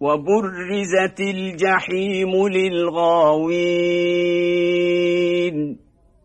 وبرزت الجحيم للغاوين.